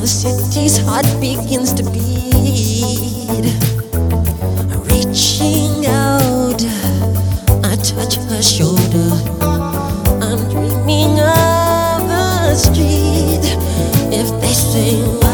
the city's heart begins to beat. Reaching out, I touch her shoulder. I'm dreaming of a street if they say.